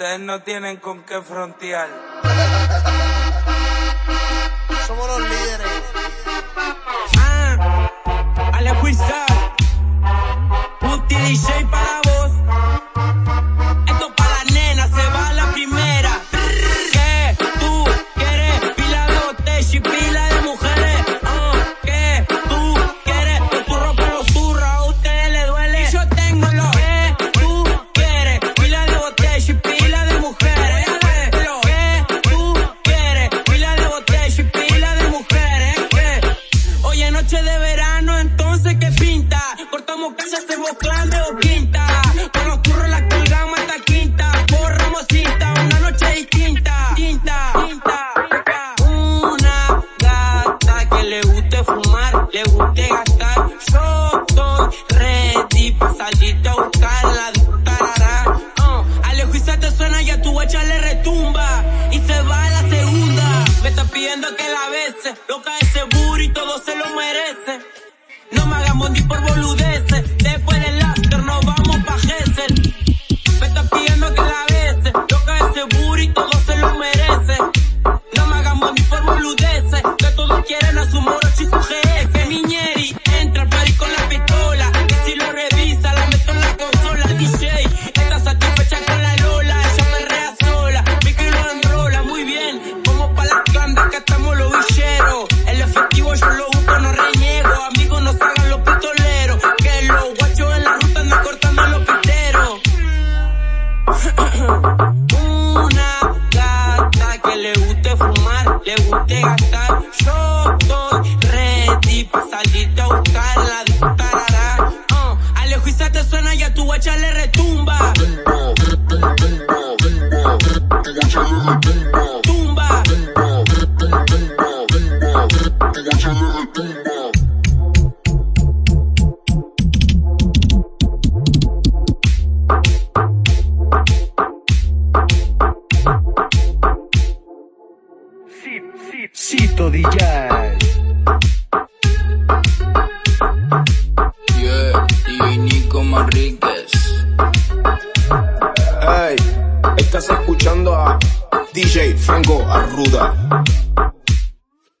Ustedes no tienen con qué frontear. Cortamos casa, hacemos grande o quinta. Con los curros la colgamos hasta quinta. Una noche distinta. Una gata que le guste fumar, le guste gastar. Yo estoy ready pa' salirte a buscarla. Tarará. Uh, Alejo y se te suena y a tu guacha le retumba. Y se va a la segunda. Me está pidiendo que la bese. Loca ese booty, todo se lo merece. Le guste gastar. Yo estoy ready pa' salirte a buscarla. Tarará. Uh, Alejo y te suena y a tu guacha le retumba. Tumba. Cito DJ. Yeah, DJ Nico Manríquez. Hey, estás escuchando a DJ Franco Arruda.